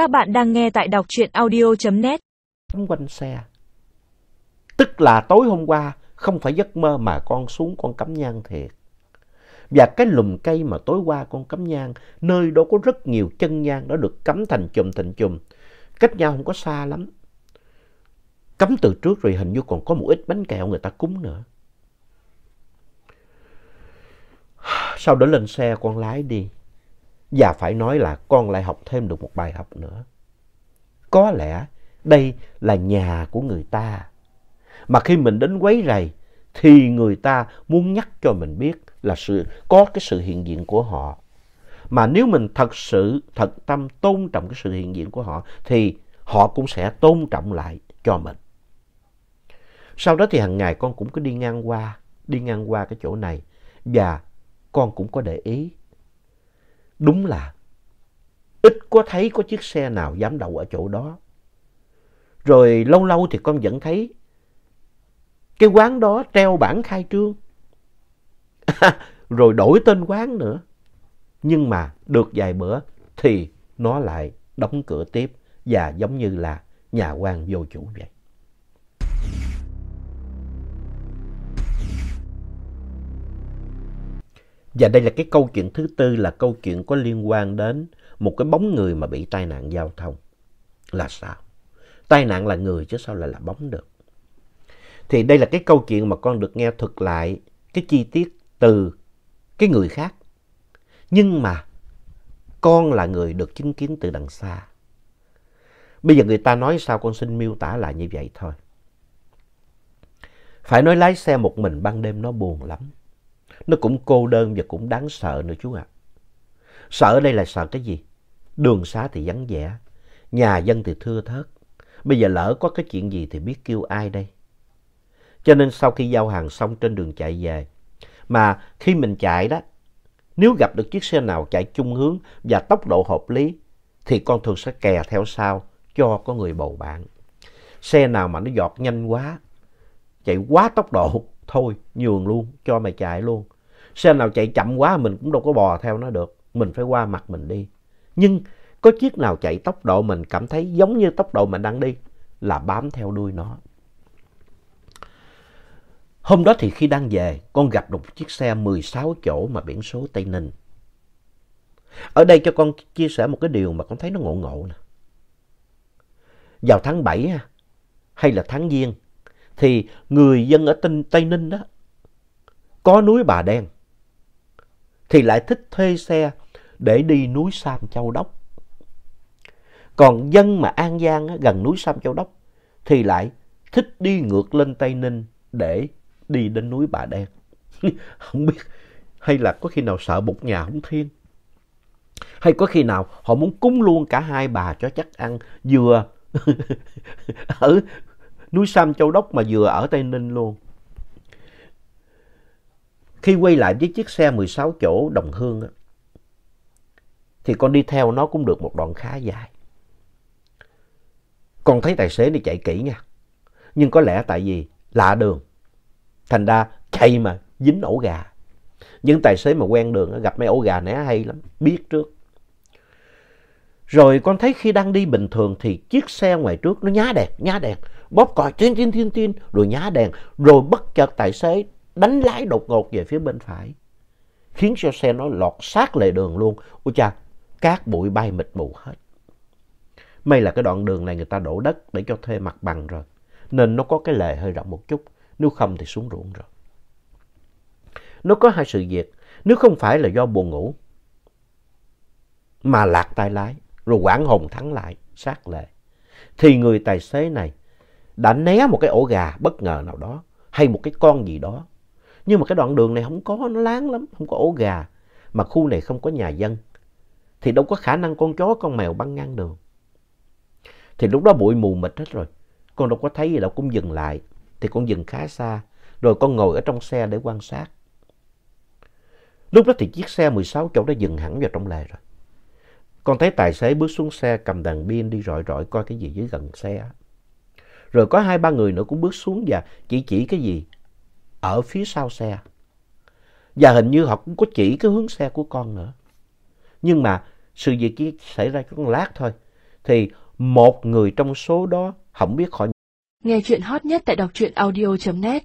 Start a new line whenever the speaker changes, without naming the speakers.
Các bạn đang nghe tại đọc truyện audio.net.
quanh xe. Tức là tối hôm qua không phải giấc mơ mà con xuống con cắm nhang thiệt. Và cái lùm cây mà tối qua con cắm nhang, nơi đó có rất nhiều chân nhang đã được cắm thành chùm thành chùm. Cách nhau không có xa lắm. Cắm từ trước rồi hình như còn có một ít bánh kẹo người ta cúng nữa. Sau đó lên xe con lái đi. Và phải nói là con lại học thêm được một bài học nữa. Có lẽ đây là nhà của người ta. Mà khi mình đến quấy rầy thì người ta muốn nhắc cho mình biết là sự có cái sự hiện diện của họ. Mà nếu mình thật sự thật tâm tôn trọng cái sự hiện diện của họ thì họ cũng sẽ tôn trọng lại cho mình. Sau đó thì hàng ngày con cũng cứ đi ngang qua, đi ngang qua cái chỗ này và con cũng có để ý. Đúng là ít có thấy có chiếc xe nào dám đậu ở chỗ đó. Rồi lâu lâu thì con vẫn thấy cái quán đó treo bảng khai trương. rồi đổi tên quán nữa. Nhưng mà được vài bữa thì nó lại đóng cửa tiếp và giống như là nhà quan vô chủ vậy. Và đây là cái câu chuyện thứ tư là câu chuyện có liên quan đến một cái bóng người mà bị tai nạn giao thông. Là sao? Tai nạn là người chứ sao lại là bóng được. Thì đây là cái câu chuyện mà con được nghe thuật lại cái chi tiết từ cái người khác. Nhưng mà con là người được chứng kiến từ đằng xa. Bây giờ người ta nói sao con xin miêu tả lại như vậy thôi. Phải nói lái xe một mình ban đêm nó buồn lắm. Nó cũng cô đơn và cũng đáng sợ nữa chú ạ. Sợ ở đây là sợ cái gì? Đường xá thì vắng vẻ, nhà dân thì thưa thớt. Bây giờ lỡ có cái chuyện gì thì biết kêu ai đây? Cho nên sau khi giao hàng xong trên đường chạy về, mà khi mình chạy đó, nếu gặp được chiếc xe nào chạy chung hướng và tốc độ hợp lý, thì con thường sẽ kè theo sau cho có người bầu bạn. Xe nào mà nó giọt nhanh quá, chạy quá tốc độ, thôi nhường luôn, cho mày chạy luôn. Xe nào chạy chậm quá mình cũng đâu có bò theo nó được, mình phải qua mặt mình đi. Nhưng có chiếc nào chạy tốc độ mình cảm thấy giống như tốc độ mình đang đi là bám theo đuôi nó. Hôm đó thì khi đang về, con gặp được một chiếc xe 16 chỗ mà biển số Tây Ninh. Ở đây cho con chia sẻ một cái điều mà con thấy nó ngộ ngộ nè. Vào tháng 7 hay là tháng Giêng thì người dân ở Tây Ninh đó có núi Bà Đen thì lại thích thuê xe để đi núi Sam Châu Đốc. Còn dân mà An Giang gần núi Sam Châu Đốc thì lại thích đi ngược lên Tây Ninh để đi đến núi Bà Đen. không biết, hay là có khi nào sợ bục nhà không thiên. Hay có khi nào họ muốn cúng luôn cả hai bà cho chắc ăn vừa ở núi Sam Châu Đốc mà vừa ở Tây Ninh luôn. Khi quay lại với chiếc xe 16 chỗ đồng hương á, thì con đi theo nó cũng được một đoạn khá dài. Con thấy tài xế đi chạy kỹ nha. Nhưng có lẽ tại vì lạ đường. Thành ra chạy mà dính ổ gà. Những tài xế mà quen đường gặp mấy ổ gà né hay lắm, biết trước. Rồi con thấy khi đang đi bình thường thì chiếc xe ngoài trước nó nhá đèn, nhá đèn, bóp còi tin tin tin tin, rồi nhá đèn, rồi bất chợt tài xế đánh lái đột ngột về phía bên phải. Khiến cho xe nó lọt sát lề đường luôn. Ôi cha, cát bụi bay mịt mù hết. May là cái đoạn đường này người ta đổ đất để cho thuê mặt bằng rồi. Nên nó có cái lề hơi rộng một chút. Nếu không thì xuống ruộng rồi. Nó có hai sự việc. Nếu không phải là do buồn ngủ mà lạc tay lái rồi quảng hồn thắng lại sát lệ thì người tài xế này đã né một cái ổ gà bất ngờ nào đó hay một cái con gì đó nhưng mà cái đoạn đường này không có, nó láng lắm, không có ổ gà. Mà khu này không có nhà dân. Thì đâu có khả năng con chó, con mèo băng ngang đường. Thì lúc đó bụi mù mịt hết rồi. Con đâu có thấy gì đâu, cũng dừng lại. Thì con dừng khá xa. Rồi con ngồi ở trong xe để quan sát. Lúc đó thì chiếc xe 16 chỗ đã dừng hẳn vào trong lề rồi. Con thấy tài xế bước xuống xe, cầm đàn pin đi rọi rọi coi cái gì dưới gần xe. Rồi có hai ba người nữa cũng bước xuống và chỉ chỉ cái gì ở phía sau xe. Và hình như họ cũng có chỉ cái hướng xe của con nữa. Nhưng mà sự việc chỉ xảy ra trong lát thôi. thì một người trong số đó không biết họ
Nghe chuyện hot nhất tại đọc truyện audio.net